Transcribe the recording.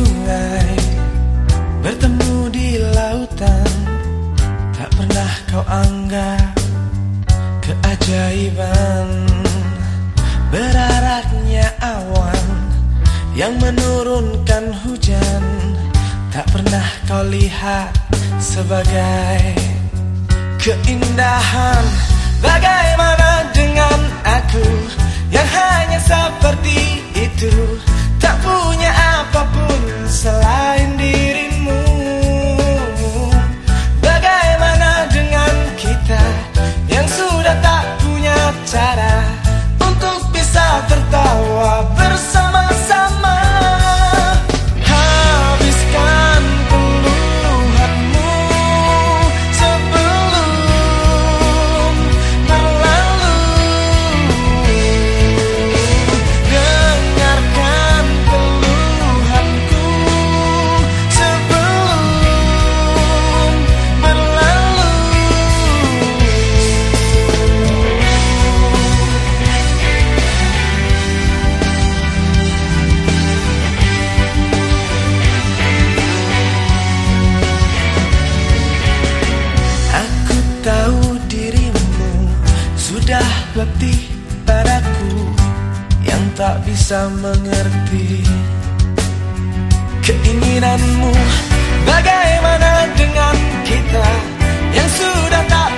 sungai Bertemu di lautan. Tak pernah kau anggap Keajaiban. Beraraknya awan Yang menurunkan hujan. Tak pernah kau lihat sebagai Keindahan. Bagaimana bisa mengerti Keinginanmu. Bagaimana dengan kita Yang sudah tak